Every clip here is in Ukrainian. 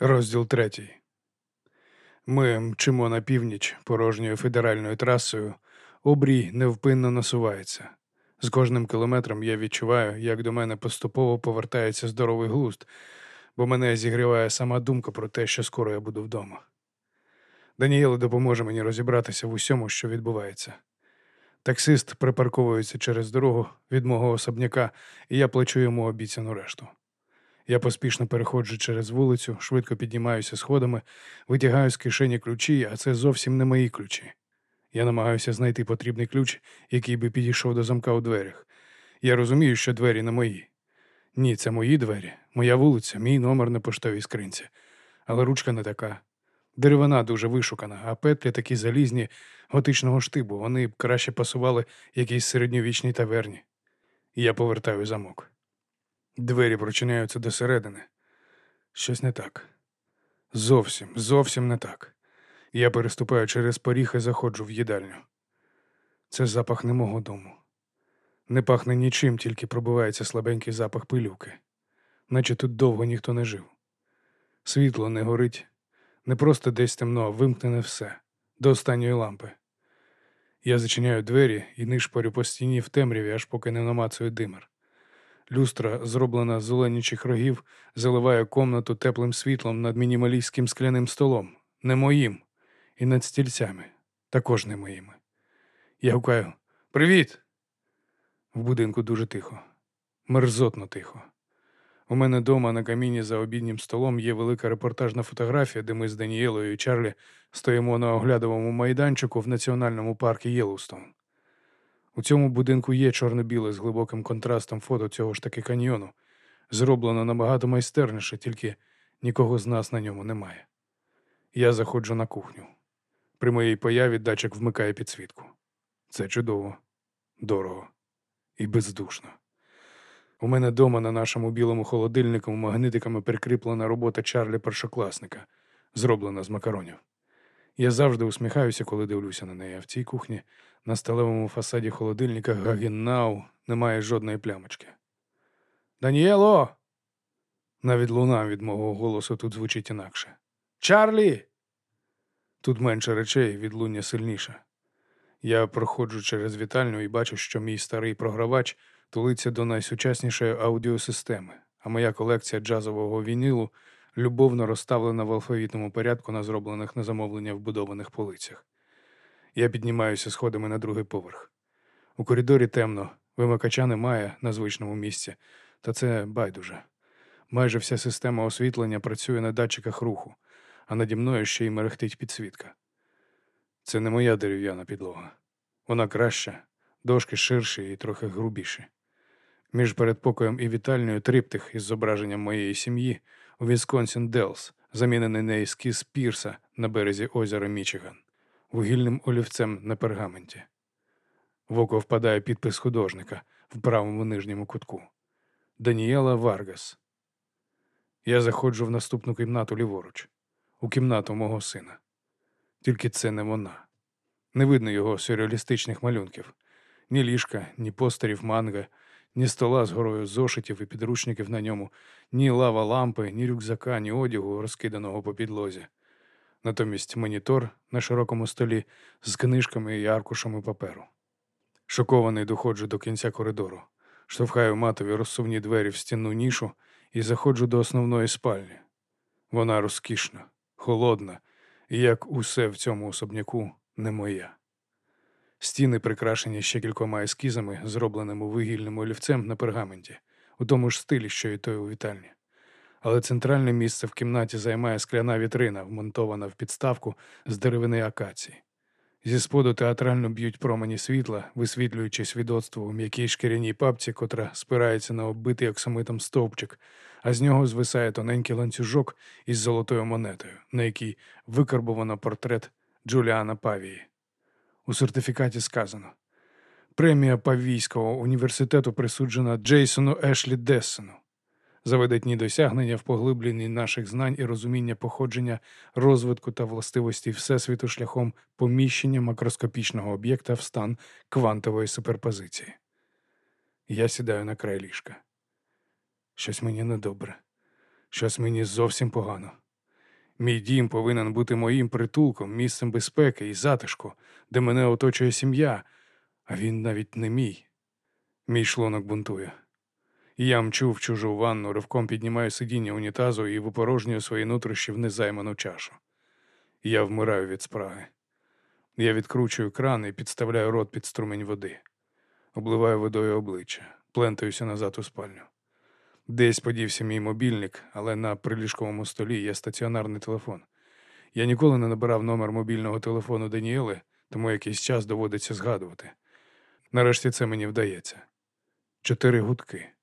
Розділ третій. Ми мчимо на північ порожньою федеральною трасою. Обрій невпинно насувається. З кожним кілометром я відчуваю, як до мене поступово повертається здоровий глузд, бо мене зігріває сама думка про те, що скоро я буду вдома. Данієла допоможе мені розібратися в усьому, що відбувається. Таксист припарковується через дорогу від мого особняка, і я плачу йому обіцяну решту. Я поспішно переходжу через вулицю, швидко піднімаюся сходами, витягаю з кишені ключі, а це зовсім не мої ключі. Я намагаюся знайти потрібний ключ, який би підійшов до замка у дверях. Я розумію, що двері не мої. Ні, це мої двері, моя вулиця, мій номер на поштовій скринці. Але ручка не така. Деревина дуже вишукана, а петлі такі залізні готичного штибу. Вони б краще пасували якійсь середньовічній таверні. Я повертаю замок. Двері прочиняються досередини. Щось не так. Зовсім, зовсім не так. Я переступаю через поріг і заходжу в їдальню. Це запах не мого дому. Не пахне нічим, тільки пробивається слабенький запах пилюки, наче тут довго ніхто не жив. Світло не горить, не просто десь темно, а вимкнене все до останньої лампи. Я зачиняю двері і нишпорю по стіні в темряві, аж поки не намацую димер. Люстра, зроблена з зеленічих рогів, заливає комнату теплим світлом над мінімалістським скляним столом, не моїм, і над стільцями, також не моїми. Я гукаю Привіт! В будинку дуже тихо, мерзотно тихо. У мене дома на каміні за обіднім столом є велика репортажна фотографія, де ми з Данієлою і Чарлі стоїмо на оглядовому майданчику в національному парку Єлоустон. У цьому будинку є чорно-біле з глибоким контрастом фото цього ж таки каньйону. Зроблено набагато майстерніше, тільки нікого з нас на ньому немає. Я заходжу на кухню. При моїй появі датчик вмикає підсвітку. Це чудово, дорого і бездушно. У мене дома на нашому білому холодильнику магнитиками прикріплена робота Чарлі першокласника, зроблена з макаронів. Я завжди усміхаюся, коли дивлюся на неї, а в цій кухні на сталевому фасаді холодильника Гагеннау немає жодної плямочки. Даніело! Навіть луна від мого голосу тут звучить інакше. Чарлі! Тут менше речей, відлуння сильніше. Я проходжу через вітальню і бачу, що мій старий програвач тулиться до найсучаснішої аудіосистеми, а моя колекція джазового вінілу любовно розставлена в алфавітному порядку на зроблених на замовлення вбудованих полицях. Я піднімаюся сходами на другий поверх. У коридорі темно, вимикача немає на звичному місці, та це байдуже. Майже вся система освітлення працює на датчиках руху, а наді мною ще й мерехтить підсвітка. Це не моя дерев'яна підлога. Вона краща, дошки ширші і трохи грубіші. Між передпокоєм і вітальною триптих із зображенням моєї сім'ї у Вісконсін Делс, замінений на ескіз Пірса на березі озера Мічиган, вугільним олівцем на пергаменті. В око впадає підпис художника в правому нижньому кутку. Даніела Варгас. Я заходжу в наступну кімнату ліворуч, у кімнату мого сина. Тільки це не вона. Не видно його сюрреалістичних малюнків, ні ліжка, ні постерів манга, ні стола з горою зошитів і підручників на ньому, ні лава лампи, ні рюкзака, ні одягу, розкиданого по підлозі. Натомість монітор на широкому столі з книжками і аркушами паперу. Шокований доходжу до кінця коридору, штовхаю матові розсувні двері в стінну нішу і заходжу до основної спальні. Вона розкішна, холодна, і як усе в цьому особняку не моя. Стіни прикрашені ще кількома ескізами, зробленими вигільним олівцем на пергаменті, у тому ж стилі, що і той у вітальні. Але центральне місце в кімнаті займає скляна вітрина, вмонтована в підставку з деревини акації. Зі споду театрально б'ють промені світла, висвітлюючи свідоцтво у м'якій шкіряній папці, котра спирається на оббитий оксамитом стовпчик, а з нього звисає тоненький ланцюжок із золотою монетою, на якій викарбовано портрет Джуліана Павії. У сертифікаті сказано: премія Павійського університету присуджена Джейсону Ешлі Дессену за видатні досягнення в поглибленні наших знань і розуміння походження, розвитку та властивості Всесвіту шляхом поміщення макроскопічного об'єкта в стан квантової суперпозиції. Я сідаю на край ліжка. Щось мені недобре, щось мені зовсім погано. Мій дім повинен бути моїм притулком, місцем безпеки і затишку, де мене оточує сім'я, а він навіть не мій. Мій шлунок бунтує. Я мчу в чужу ванну, ривком піднімаю сидіння унітазу і випорожнюю свої нутрощі в незайману чашу. Я вмираю від спраги. Я відкручую кран і підставляю рот під струмень води, обливаю водою обличчя, плентаюся назад у спальню. Десь подівся мій мобільник, але на приліжковому столі є стаціонарний телефон. Я ніколи не набирав номер мобільного телефону Даніели, тому якийсь час доводиться згадувати. Нарешті це мені вдається. Чотири гудки.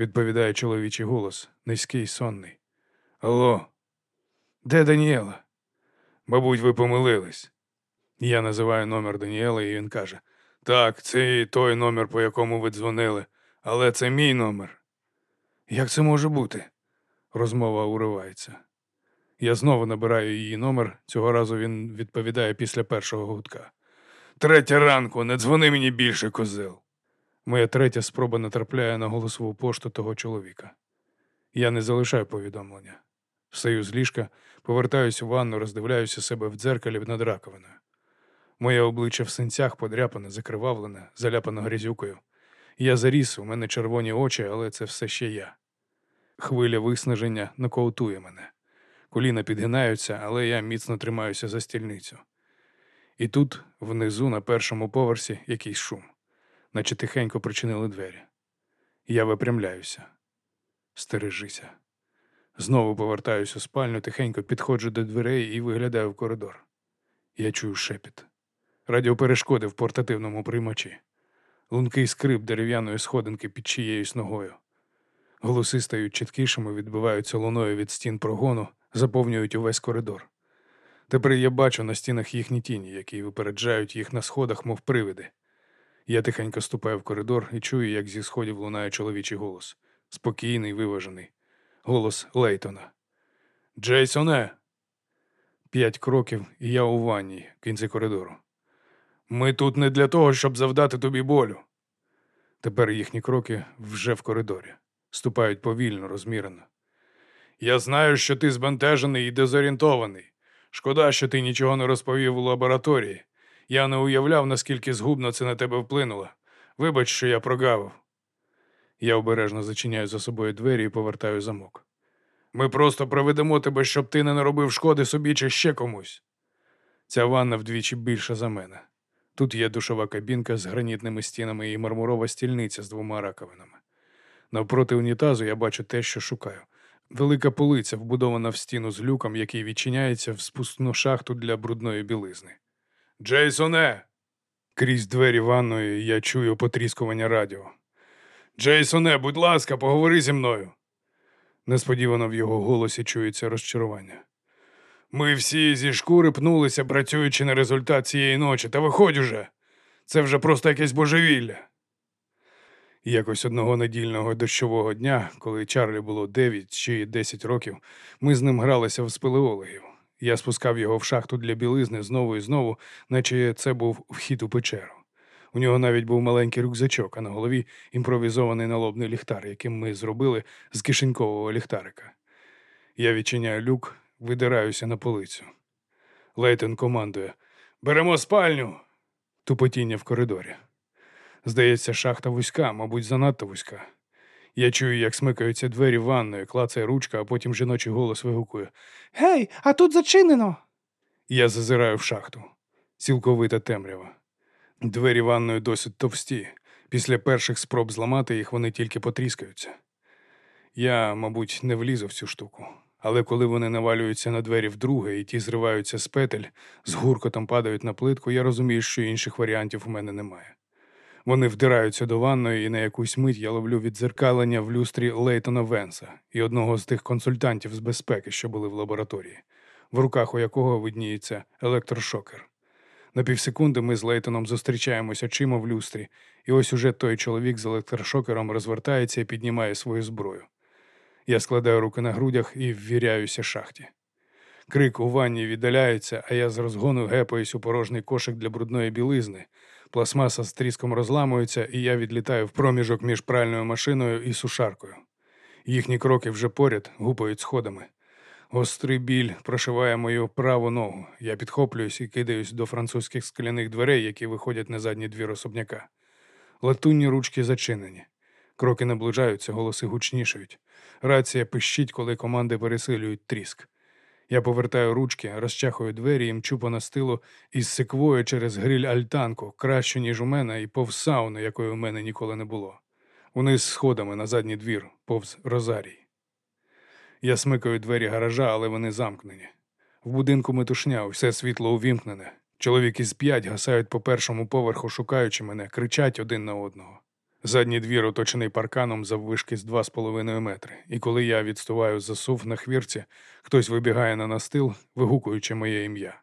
Відповідає чоловічий голос, низький, сонний. Алло, де Даніела? Мабуть, ви помилились. Я називаю номер Даніела, і він каже: Так, це і той номер, по якому ви дзвонили, але це мій номер. Як це може бути? Розмова уривається. Я знову набираю її номер, цього разу він відповідає після першого гудка. Третя ранку, не дзвони мені більше, козел. Моя третя спроба натрапляє на голосову пошту того чоловіка. Я не залишаю повідомлення. Встаю з ліжка, повертаюся у ванну, роздивляюся себе в дзеркалі над раковиною. Моє обличчя в синцях подряпане, закривавлене, заляпане грязюкою. Я заріс, у мене червоні очі, але це все ще я. Хвиля виснаження нокаутує мене. Коліна підгинаються, але я міцно тримаюся за стільницю. І тут, внизу, на першому поверсі, якийсь шум, наче тихенько причинили двері. Я випрямляюся. Стережися. Знову повертаюся у спальню, тихенько підходжу до дверей і виглядаю в коридор. Я чую шепіт. Радіоперешкоди в портативному приймачі, лункий скрип дерев'яної сходинки під чиєюсь ногою. Голоси стають чіткішими, відбиваються луною від стін прогону, заповнюють увесь коридор. Тепер я бачу на стінах їхні тіні, які випереджають їх на сходах, мов привиди. Я тихенько ступаю в коридор і чую, як зі сходів лунає чоловічий голос, спокійний, виважений. Голос Лейтона. Джейсоне. П'ять кроків, і я у ванні, в кінці коридору. Ми тут не для того, щоб завдати тобі болю. Тепер їхні кроки вже в коридорі, ступають повільно, розмірено. Я знаю, що ти збентежений і дезорієнтований. Шкода, що ти нічого не розповів у лабораторії. Я не уявляв, наскільки згубно це на тебе вплинуло. Вибач, що я прогавив. Я обережно зачиняю за собою двері і повертаю замок. Ми просто проведемо тебе, щоб ти не наробив шкоди собі чи ще комусь. Ця ванна вдвічі більша за мене. Тут є душова кабінка з гранітними стінами і мармурова стільниця з двома раковинами. Навпроти унітазу я бачу те, що шукаю. Велика полиця, вбудована в стіну з люком, який відчиняється в спускну шахту для брудної білизни. Джейсоне! Крізь двері ванної я чую потріскування радіо. Джейсоне, будь ласка, поговори зі мною. Несподівано в його голосі чується розчарування. Ми всі зі шкури пнулися, працюючи на результат цієї ночі, та виходь уже. Це вже просто якесь божевілля. Якось одного недільного дощового дня, коли Чарлі було 9 чи 10 років, ми з ним гралися в спелеологів. Я спускав його в шахту для білизни знову і знову, наче це був вхід у печеру. У нього навіть був маленький рюкзачок, а на голові імпровізований налобний ліхтар, яким ми зробили з кишенькового ліхтарика. Я відчиняю люк, видираюся на полицю. Лейтен командує Беремо спальню. Тупотіння в коридорі. Здається, шахта вузька, мабуть, занадто вузька. Я чую, як смикаються двері ванної, клацає ручка, а потім жіночий голос вигукує Гей, а тут зачинено. Я зазираю в шахту. Цілковита темрява. Двері ванної досить товсті. Після перших спроб зламати їх вони тільки потріскаються. Я, мабуть, не влізу в цю штуку, але коли вони навалюються на двері вдруге і ті зриваються з петель, з гуркотом падають на плитку, я розумію, що інших варіантів у мене немає. Вони вдираються до ванної, і на якусь мить я ловлю віддзеркалення в люстрі Лейтона Венса і одного з тих консультантів з безпеки, що були в лабораторії, в руках у якого видніється електрошокер. На півсекунди ми з Лейтоном зустрічаємось очима в люстрі, і ось уже той чоловік з електрошокером розвертається і піднімає свою зброю. Я складаю руки на грудях і ввіряюся шахті. Крик у ванні віддаляється, а я з розгону гепаюсь у порожній кошик для брудної білизни. Пластмаса з тріском розламується, і я відлітаю в проміжок між пральною машиною і сушаркою. Їхні кроки вже поряд гупають сходами. Гострий біль прошиває мою праву ногу. Я підхоплююсь і кидаюсь до французьких скляних дверей, які виходять на задній двір особняка. Латунні ручки зачинені. Кроки наближаються, голоси гучнішають. Рація пищить, коли команди пересилюють тріск. Я повертаю ручки, розчахую двері і мчу по настилу із секвою через гриль альтанку, кращу, ніж у мене, і повз сауну, якої у мене ніколи не було. Униз сходами на задній двір, повз Розарій. Я смикаю двері гаража, але вони замкнені. В будинку метушня, все світло увімкнене. Чоловік із п'ять гасають по першому поверху, шукаючи мене, кричать один на одного. Задній двір оточений парканом заввишки з два з половиною метри, і коли я відстуваю засув на хвірці, хтось вибігає на настил, вигукуючи моє ім'я.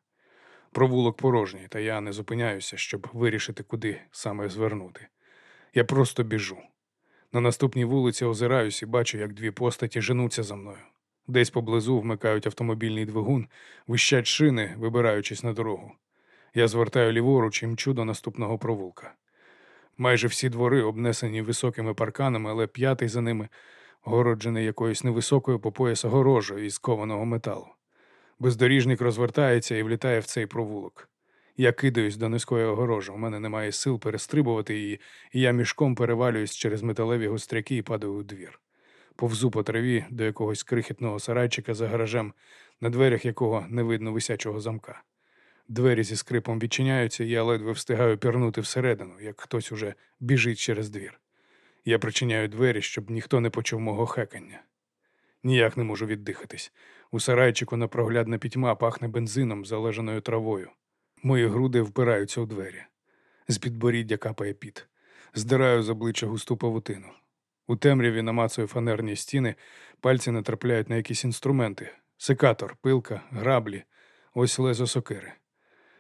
Провулок порожній, та я не зупиняюся, щоб вирішити, куди саме звернути. Я просто біжу. На наступній вулиці озираюсь і бачу, як дві постаті женуться за мною. Десь поблизу вмикають автомобільний двигун, вищать шини, вибираючись на дорогу. Я звертаю ліворуч і мчу до наступного провулка. Майже всі двори обнесені високими парканами, але п'ятий за ними городжений якоюсь невисокою по пояс огорожею із кованого металу. Бездоріжник розвертається і влітає в цей провулок. Я кидаюсь до низької огорожі, у мене немає сил перестрибувати її, і я мішком перевалююсь через металеві гостряки і падаю у двір. Повзу по траві до якогось крихітного сарайчика за гаражем, на дверях якого не видно висячого замка. Двері зі скрипом відчиняються, і я ледве встигаю пірнути всередину, як хтось уже біжить через двір. Я причиняю двері, щоб ніхто не почув мого хекання. Ніяк не можу віддихатись. У сарайчику непроглядна пітьма пахне бензином, залежаною травою. Мої груди впираються у двері. З підборіддя капає піт. Здираю з обличчя густу павутину. У темряві намацую фанерні стіни, пальці натрапляють на якісь інструменти: секатор, пилка, граблі, ось лезо сокири.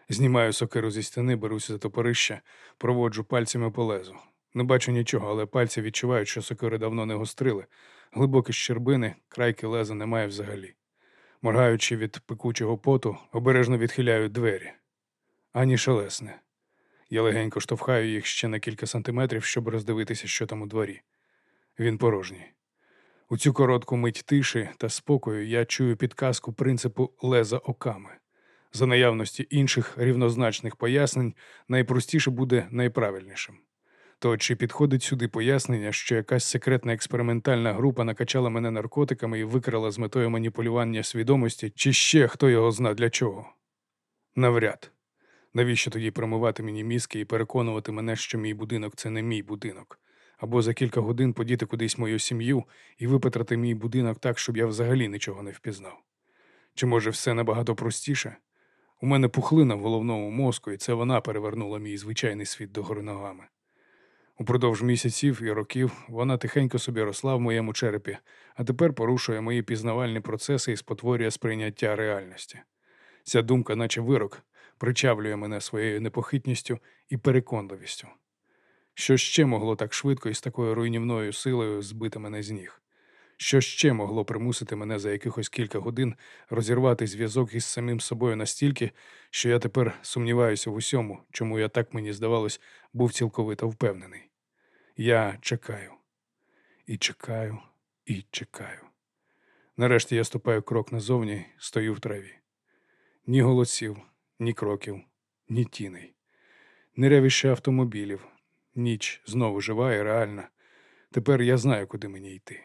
Знімаю сокиру зі стіни, беруся за топорище, проводжу пальцями по лезу. Не бачу нічого, але пальці відчувають, що сокири давно не гострили. Глибокі щербини, крайки леза немає взагалі. Моргаючи від пекучого поту, обережно відхиляю двері. Ані шелесне. Я легенько штовхаю їх ще на кілька сантиметрів, щоб роздивитися, що там у дворі. Він порожній. У цю коротку мить тиші та спокою я чую підказку принципу леза оками. За наявності інших рівнозначних пояснень найпростіше буде найправильнішим. То чи підходить сюди пояснення, що якась секретна експериментальна група накачала мене наркотиками і викрала з метою маніпулювання свідомості, чи ще хто його зна для чого? Навряд. Навіщо тоді промивати мені мізки і переконувати мене, що мій будинок це не мій будинок, або за кілька годин подіти кудись мою сім'ю і випатрати мій будинок так, щоб я взагалі нічого не впізнав? Чи може все набагато простіше? У мене пухлина в головному мозку, і це вона перевернула мій звичайний світ догори ногами. Упродовж місяців і років вона тихенько собі росла в моєму черепі, а тепер порушує мої пізнавальні процеси і спотворює сприйняття реальності. Ця думка, наче вирок, причавлює мене своєю непохитністю і переконливістю. Що ще могло так швидко і з такою руйнівною силою збити мене з ніг? Що ще могло примусити мене за якихось кілька годин розірвати зв'язок із самим собою настільки, що я тепер сумніваюся в усьому, чому я так мені здавалось, був цілковито впевнений. Я чекаю, і чекаю, і чекаю. Нарешті я ступаю крок назовні, стою в траві. Ні голосів, ні кроків, ні тіней, ні ревіще автомобілів. Ніч знову жива і реальна. Тепер я знаю, куди мені йти.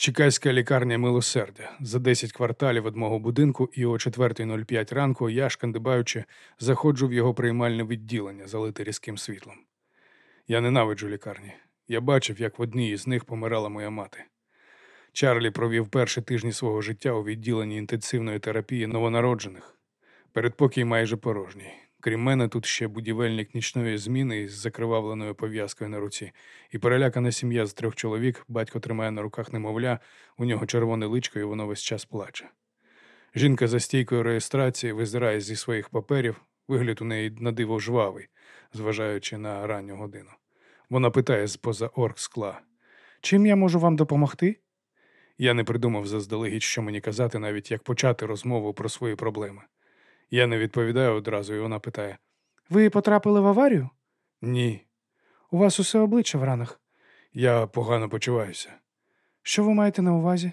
Чекайська лікарня милосердя за 10 кварталів від мого будинку, і о 4.05 ранку я, шкандибаючи, заходжу в його приймальне відділення, залите різким світлом. Я ненавиджу лікарні. Я бачив, як в одній із них помирала моя мати. Чарлі провів перші тижні свого життя у відділенні інтенсивної терапії новонароджених. Передпокій майже порожній. Крім мене, тут ще будівельник нічної зміни із закривавленою пов'язкою на руці, і перелякана сім'я з трьох чоловік, батько тримає на руках немовля, у нього червоне личко, і воно весь час плаче. Жінка за стійкою реєстрації визирає зі своїх паперів, вигляд у неї на диво жвавий, зважаючи на ранню годину. Вона питає з поза орг скла. Чим я можу вам допомогти? Я не придумав заздалегідь, що мені казати, навіть як почати розмову про свої проблеми. Я не відповідаю одразу, і вона питає: Ви потрапили в аварію? Ні, У вас усе обличчя в ранах. я погано почуваюся. Що ви маєте на увазі?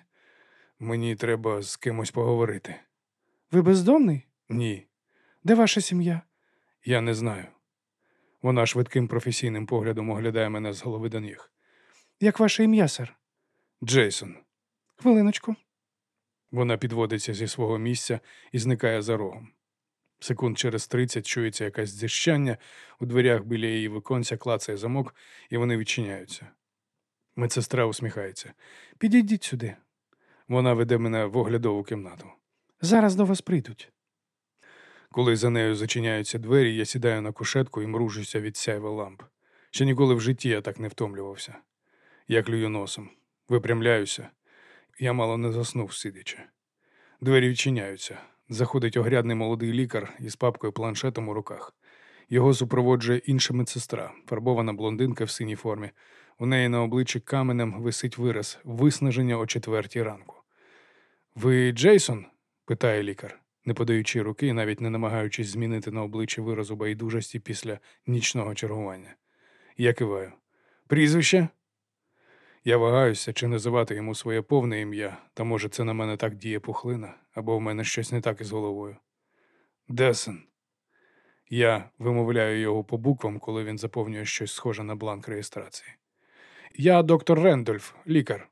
Мені треба з кимось поговорити. Ви бездомний? Ні, Де ваша сім'я? я не знаю. Вона швидким професійним поглядом оглядає мене з голови до ніг. Як ваше ім'я, сер? Джейсон. Хвилиночку. Вона підводиться зі свого місця і зникає за рогом. Секунд через тридцять чується якесь дзищання, у дверях біля її виконця клацає замок, і вони відчиняються. Медсестра усміхається. Підійдіть сюди. Вона веде мене в оглядову кімнату. Зараз до вас прийдуть. Коли за нею зачиняються двері, я сідаю на кушетку і мружуся від сяйва ламп. Ще ніколи в житті я так не втомлювався. Я клюю носом, випрямляюся. Я мало не заснув, сидячи. Двері відчиняються. Заходить огрядний молодий лікар із папкою планшетом у руках. Його супроводжує інша медсестра, фарбована блондинка в синій формі. У неї на обличчі каменем висить вираз виснаження о четвертій ранку. Ви Джейсон? питає лікар, не подаючи руки і навіть не намагаючись змінити на обличчі виразу байдужості після нічного чергування. Я киваю. Прізвище? Я вагаюся, чи називати йому своє повне ім'я, та може це на мене так діє пухлина, або в мене щось не так із головою. Десен. Я вимовляю його по буквам, коли він заповнює щось схоже на бланк реєстрації. Я доктор Рендольф, лікар.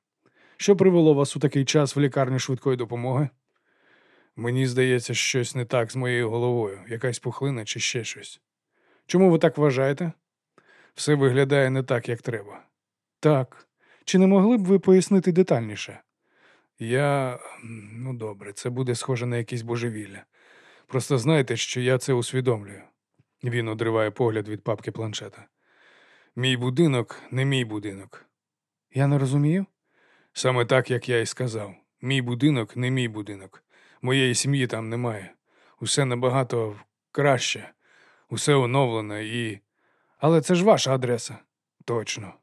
Що привело вас у такий час в лікарню швидкої допомоги? Мені здається, щось не так з моєю головою, якась пухлина чи ще щось. Чому ви так вважаєте? Все виглядає не так, як треба. Так. Чи не могли б ви пояснити детальніше? Я. ну добре, це буде схоже на якесь божевілля. Просто знайте, що я це усвідомлюю. Він одриває погляд від папки планшета. Мій будинок не мій будинок. Я не розумію. Саме так, як я і сказав. Мій будинок не мій будинок. Моєї сім'ї там немає. Усе набагато краще, усе оновлене і. Але це ж ваша адреса. Точно.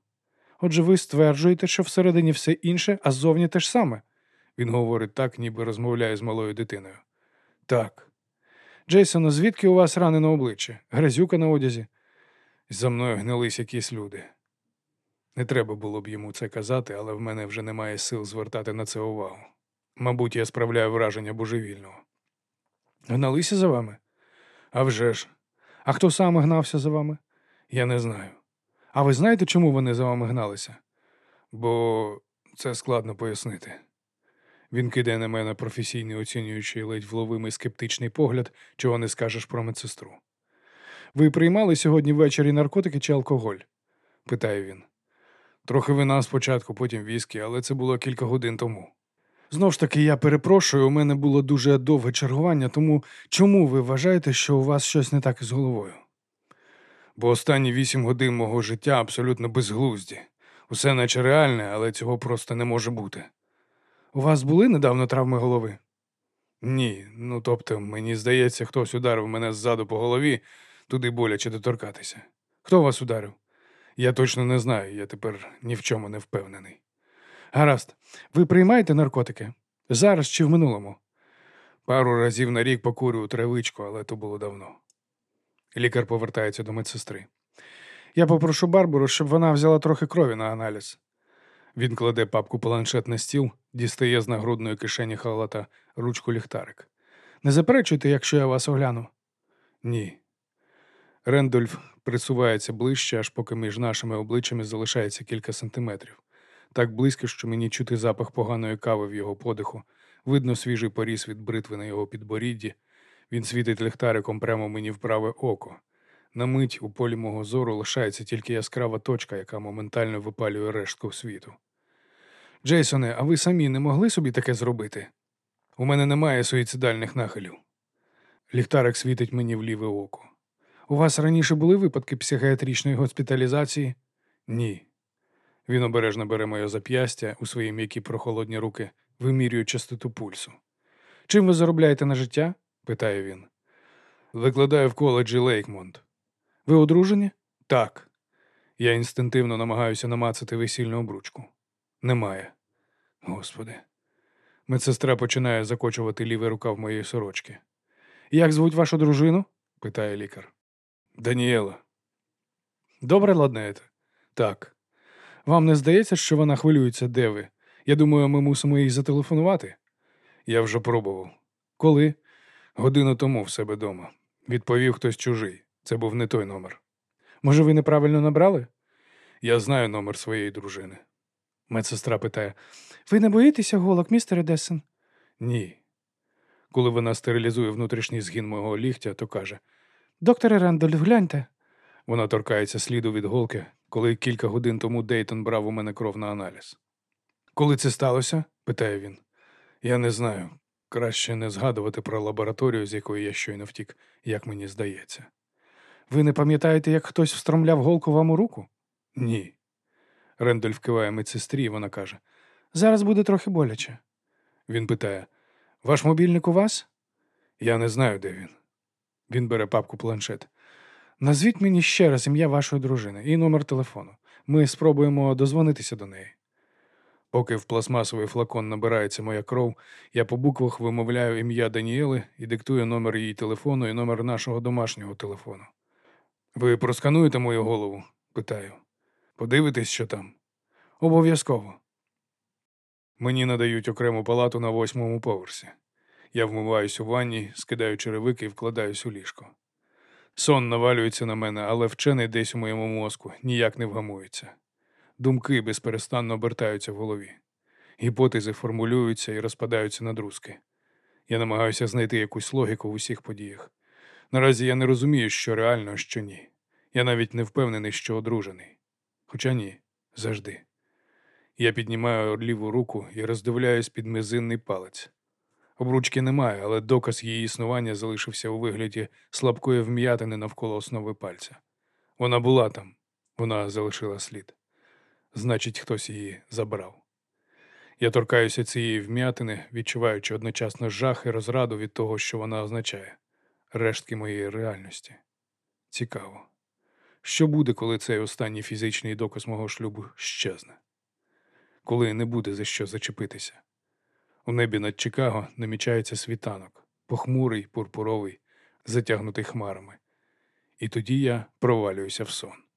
Отже, ви стверджуєте, що всередині все інше, а ззовні те ж саме. Він говорить так, ніби розмовляє з малою дитиною. Так, Джейсоне, звідки у вас рани на обличчі? Грязюка на одязі? за мною гнились якісь люди. Не треба було б йому це казати, але в мене вже немає сил звертати на це увагу. Мабуть, я справляю враження божевільного. Гналися за вами? А вже ж, А хто саме гнався за вами? я не знаю. А ви знаєте, чому вони за вами гналися? Бо це складно пояснити. Він кидає на мене професійний оцінюючий ледь вловимий скептичний погляд, чого не скажеш про медсестру. Ви приймали сьогодні ввечері наркотики чи алкоголь? питає він. Трохи вина спочатку, потім віскі, але це було кілька годин тому. Знов ж таки, я перепрошую, у мене було дуже довге чергування, тому чому ви вважаєте, що у вас щось не так із головою? Бо останні вісім годин мого життя абсолютно безглузді. Усе наче реальне, але цього просто не може бути. У вас були недавно травми голови? Ні, ну тобто, мені здається, хтось ударив мене ззаду по голові, туди боляче доторкатися. Хто вас ударив? Я точно не знаю, я тепер ні в чому не впевнений. Гаразд. Ви приймаєте наркотики? Зараз чи в минулому? Пару разів на рік покурюю травичку, але то було давно. Лікар повертається до медсестри. Я попрошу Барбару, щоб вона взяла трохи крові на аналіз. Він кладе папку планшет на стіл, дістає з нагрудної кишені халата ручку ліхтарик. Не заперечуйте, якщо я вас огляну. Ні. Рендольф присувається ближче, аж поки між нашими обличчями залишається кілька сантиметрів. Так близько, що мені чути запах поганої кави в його подиху, видно свіжий поріз від бритви на його підборідді. Він світить ліхтариком прямо мені в праве око. На мить у полі мого зору лишається тільки яскрава точка, яка моментально випалює рештку світу. Джейсоне, а ви самі не могли собі таке зробити? У мене немає суїцидальних нахилів. Ліхтарик світить мені в ліве око. У вас раніше були випадки психіатричної госпіталізації? Ні. Він обережно бере моє зап'ястя у свої м'які прохолодні руки, вимірює частоту пульсу. Чим ви заробляєте на життя? питає він. Викладаю в коледжі Лейкмонт. Ви одружені? Так. Я інстинктивно намагаюся намацати весільну обручку. Немає. Господи. Медсестра починає закочувати лівий рукав моєї сорочки. Як звуть вашу дружину? питає лікар. Даніела. Добре ладнаєте? Так. Вам не здається, що вона хвилюється, де ви? Я думаю, ми мусимо їй зателефонувати. Я вже пробував. Коли? Годину тому в себе дома. Відповів хтось чужий. Це був не той номер. Може, ви неправильно набрали? Я знаю номер своєї дружини. Медсестра питає. Ви не боїтеся голок, містере Десен? Ні. Коли вона стерилізує внутрішній згін мого ліктя, то каже: Докторе Рендольф, гляньте. вона торкається сліду від голки, коли кілька годин тому Дейтон брав у мене кров на аналіз. Коли це сталося? питає він. Я не знаю. Краще не згадувати про лабораторію, з якої я щойно втік, як мені здається. Ви не пам'ятаєте, як хтось встромляв голку вам у руку? Ні. Рендольф киває медсестрі, і вона каже: Зараз буде трохи боляче. Він питає: Ваш мобільник у вас? Я не знаю, де він. Він бере папку планшет. Назвіть мені ще раз ім'я вашої дружини і номер телефону. Ми спробуємо дозвонитися до неї. Поки в пластмасовий флакон набирається моя кров, я по буквах вимовляю ім'я Даніели і диктую номер її телефону і номер нашого домашнього телефону. Ви проскануєте мою голову? питаю. Подивитесь, що там. Обов'язково. Мені надають окрему палату на восьмому поверсі. Я вмиваюсь у ванні, скидаю черевики і вкладаюсь у ліжко. Сон навалюється на мене, але вчений десь у моєму мозку ніяк не вгамується. Думки безперестанно обертаються в голові. Гіпотези формулюються і розпадаються на друзки. Я намагаюся знайти якусь логіку в усіх подіях. Наразі я не розумію, що реально, що ні. Я навіть не впевнений, що одружений. Хоча ні, завжди. Я піднімаю ліву руку і роздивляюсь під мизинний палець. Обручки немає, але доказ її існування залишився у вигляді слабкої вм'ятини навколо основи пальця. Вона була там, вона залишила слід. Значить, хтось її забрав. Я торкаюся цієї вм'ятини, відчуваючи одночасно жах і розраду від того, що вона означає рештки моєї реальності. Цікаво. Що буде, коли цей останній фізичний доказ мого шлюбу щезне? Коли не буде за що зачепитися? У небі над Чикаго намічається світанок, похмурий, пурпуровий, затягнутий хмарами. І тоді я провалююся в сон.